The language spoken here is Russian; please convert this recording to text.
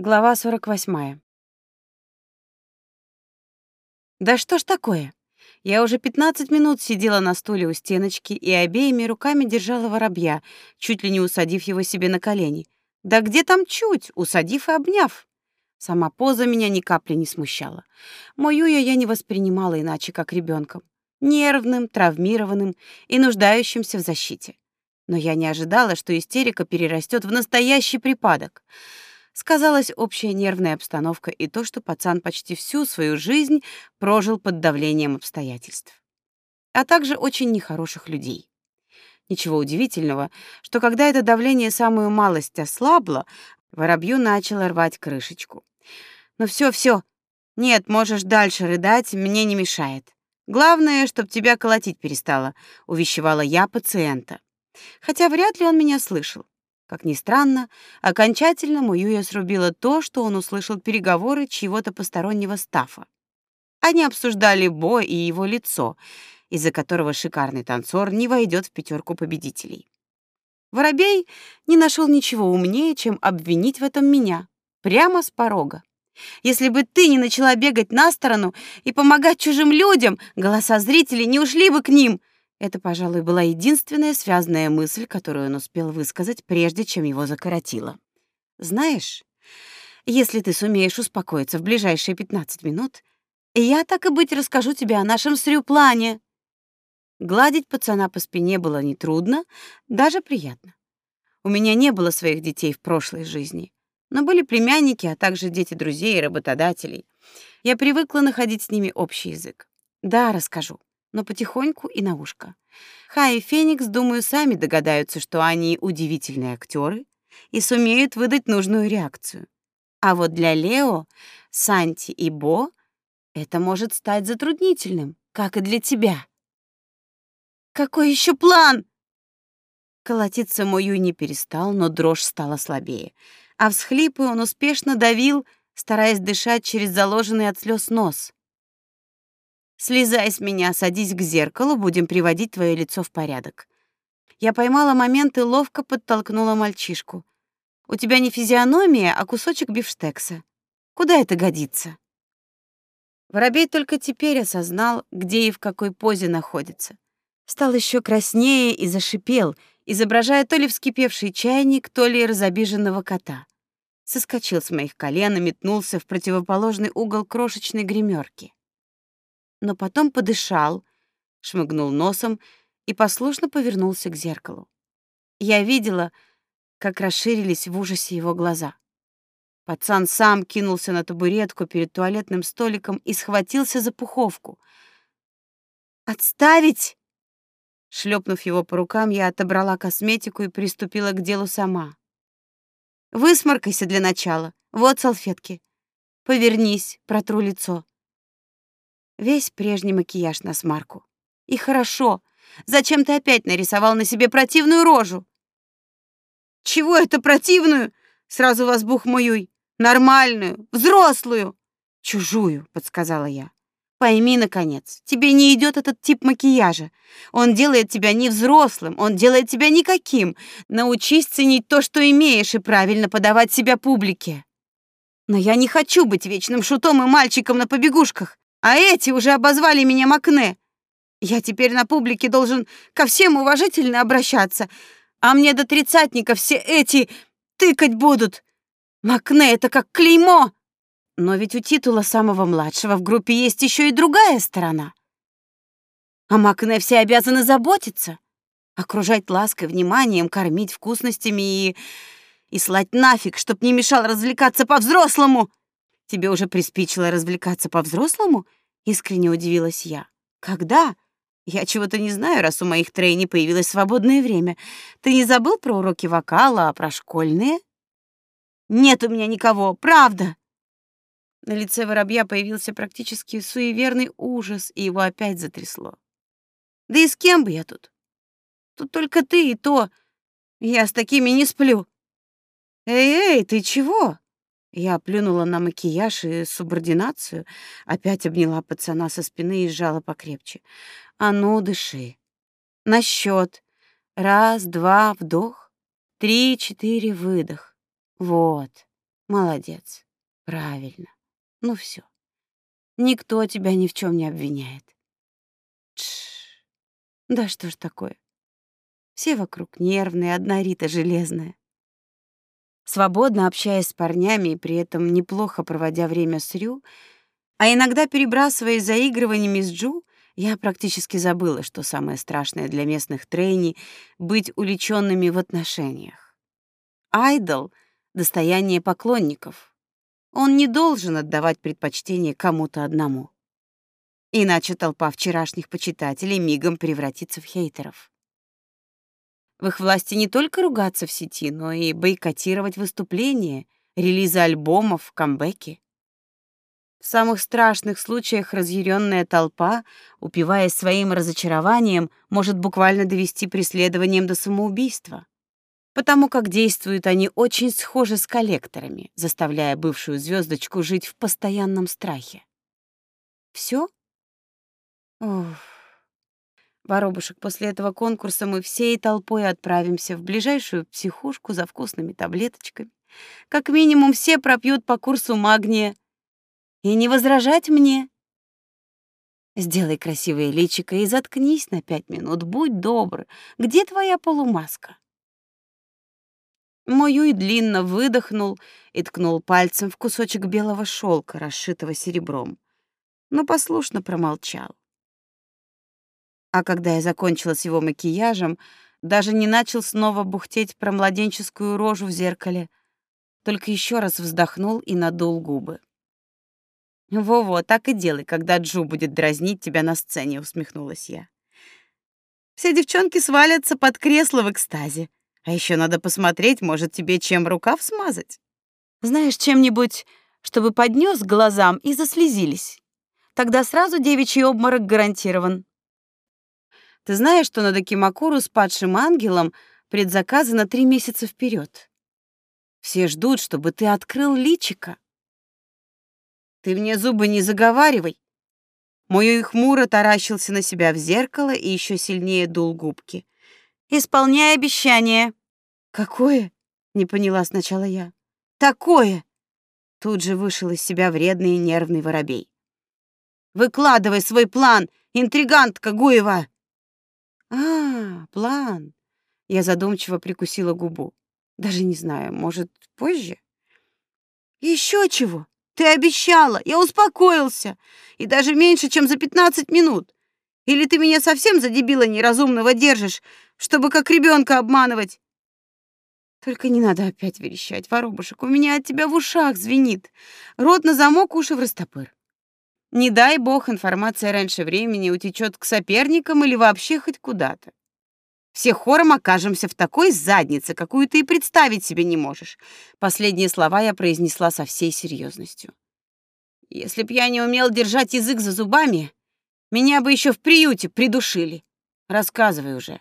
Глава 48. Да что ж такое? Я уже 15 минут сидела на стуле у стеночки и обеими руками держала воробья, чуть ли не усадив его себе на колени. Да где там чуть, усадив и обняв. Сама поза меня ни капли не смущала. Мою я я не воспринимала иначе, как ребенком, нервным, травмированным и нуждающимся в защите. Но я не ожидала, что истерика перерастет в настоящий припадок сказалась общая нервная обстановка и то, что пацан почти всю свою жизнь прожил под давлением обстоятельств, а также очень нехороших людей. Ничего удивительного, что когда это давление самую малость ослабло, воробью начало рвать крышечку. «Ну все, все. Нет, можешь дальше рыдать, мне не мешает. Главное, чтоб тебя колотить перестало, увещевала я пациента. Хотя вряд ли он меня слышал. Как ни странно, окончательно Муюя срубила то, что он услышал переговоры чьего-то постороннего стафа. Они обсуждали Бо и его лицо, из-за которого шикарный танцор не войдет в пятерку победителей. Воробей не нашел ничего умнее, чем обвинить в этом меня, прямо с порога. Если бы ты не начала бегать на сторону и помогать чужим людям, голоса зрителей не ушли бы к ним, это, пожалуй, была единственная связанная мысль, которую он успел высказать, прежде чем его закоротило. Знаешь, если ты сумеешь успокоиться в ближайшие 15 минут, я так и быть расскажу тебе о нашем срю-плане. Гладить пацана по спине было нетрудно, даже приятно. У меня не было своих детей в прошлой жизни, но были племянники, а также дети друзей и работодателей. Я привыкла находить с ними общий язык. Да, расскажу но потихоньку и на ушко. Хай и Феникс, думаю, сами догадаются, что они удивительные актеры и сумеют выдать нужную реакцию. А вот для Лео, Санти и Бо это может стать затруднительным, как и для тебя. Какой еще план? Колотиться мою не перестал, но дрожь стала слабее, а всхлипы он успешно давил, стараясь дышать через заложенный от слез нос. Слезай с меня, садись к зеркалу, будем приводить твое лицо в порядок. Я поймала момент и ловко подтолкнула мальчишку. У тебя не физиономия, а кусочек бифштекса. Куда это годится? Воробей только теперь осознал, где и в какой позе находится. Стал еще краснее и зашипел, изображая то ли вскипевший чайник, то ли разобиженного кота. Соскочил с моих колен и метнулся в противоположный угол крошечной гримерки но потом подышал, шмыгнул носом и послушно повернулся к зеркалу. Я видела, как расширились в ужасе его глаза. Пацан сам кинулся на табуретку перед туалетным столиком и схватился за пуховку. «Отставить!» Шлепнув его по рукам, я отобрала косметику и приступила к делу сама. «Высморкайся для начала. Вот салфетки. Повернись, протру лицо. Весь прежний макияж на смарку. И хорошо. Зачем ты опять нарисовал на себе противную рожу? Чего это противную? Сразу возбух мою. Нормальную, взрослую. Чужую, подсказала я. Пойми наконец, тебе не идет этот тип макияжа. Он делает тебя не взрослым, он делает тебя никаким. Научись ценить то, что имеешь, и правильно подавать себя публике. Но я не хочу быть вечным шутом и мальчиком на побегушках. А эти уже обозвали меня Макне. Я теперь на публике должен ко всем уважительно обращаться, а мне до тридцатника все эти тыкать будут. Макне — это как клеймо. Но ведь у титула самого младшего в группе есть еще и другая сторона. А Макне все обязаны заботиться, окружать лаской, вниманием, кормить вкусностями и... и слать нафиг, чтоб не мешал развлекаться по-взрослому. Тебе уже приспичило развлекаться по-взрослому? Искренне удивилась я. Когда? Я чего-то не знаю, раз у моих трейни появилось свободное время. Ты не забыл про уроки вокала, а про школьные? Нет у меня никого, правда. На лице воробья появился практически суеверный ужас, и его опять затрясло. Да и с кем бы я тут? Тут только ты и то. Я с такими не сплю. Эй, эй, ты чего? Я плюнула на макияж и субординацию, опять обняла пацана со спины и сжала покрепче. А ну, дыши. На счет. Раз, два, вдох. Три, четыре, выдох. Вот. Молодец. Правильно. Ну все. Никто тебя ни в чем не обвиняет. Тш. Да что ж такое? Все вокруг нервные, одна Рита железная. Свободно общаясь с парнями и при этом неплохо проводя время с Рю, а иногда перебрасываясь заигрываниями с Джу, я практически забыла, что самое страшное для местных трейни — быть уличенными в отношениях. Айдол — достояние поклонников. Он не должен отдавать предпочтение кому-то одному. Иначе толпа вчерашних почитателей мигом превратится в хейтеров. В их власти не только ругаться в сети, но и бойкотировать выступления, релизы альбомов, камбэки. В самых страшных случаях разъяренная толпа, упиваясь своим разочарованием, может буквально довести преследованием до самоубийства. Потому как действуют они очень схожи с коллекторами, заставляя бывшую звездочку жить в постоянном страхе. Все? Ох. Воробушек, после этого конкурса мы всей толпой отправимся в ближайшую психушку за вкусными таблеточками. Как минимум все пропьют по курсу магния, и не возражать мне. Сделай красивое личико и заткнись на пять минут. Будь добр. Где твоя полумаска? Мою длинно выдохнул и ткнул пальцем в кусочек белого шелка, расшитого серебром, но послушно промолчал. А когда я закончила с его макияжем, даже не начал снова бухтеть про младенческую рожу в зеркале, только еще раз вздохнул и надул губы. «Во-во, так и делай, когда Джу будет дразнить тебя на сцене», — усмехнулась я. «Все девчонки свалятся под кресло в экстазе. А еще надо посмотреть, может, тебе чем рукав смазать. Знаешь, чем-нибудь, чтобы поднес глазам и заслезились. Тогда сразу девичий обморок гарантирован». Ты знаешь, что на Дакимакуру с падшим ангелом предзаказы на три месяца вперед? Все ждут, чтобы ты открыл личико. Ты мне зубы не заговаривай. Мой хмуро таращился на себя в зеркало и еще сильнее дул губки. Исполняй обещание. Какое? Не поняла сначала я. Такое. Тут же вышел из себя вредный и нервный воробей. Выкладывай свой план, интригантка Гуева. А, план. Я задумчиво прикусила губу. Даже не знаю, может, позже. Еще чего? Ты обещала, я успокоился. И даже меньше, чем за 15 минут. Или ты меня совсем за дебила неразумного держишь, чтобы как ребенка обманывать? Только не надо опять верещать, воробушек. У меня от тебя в ушах звенит. Рот на замок, уши в растопыр. Не дай бог информация раньше времени утечет к соперникам или вообще хоть куда-то. Все хором окажемся в такой заднице, какую ты и представить себе не можешь. Последние слова я произнесла со всей серьезностью. Если б я не умел держать язык за зубами, меня бы еще в приюте придушили. Рассказывай уже.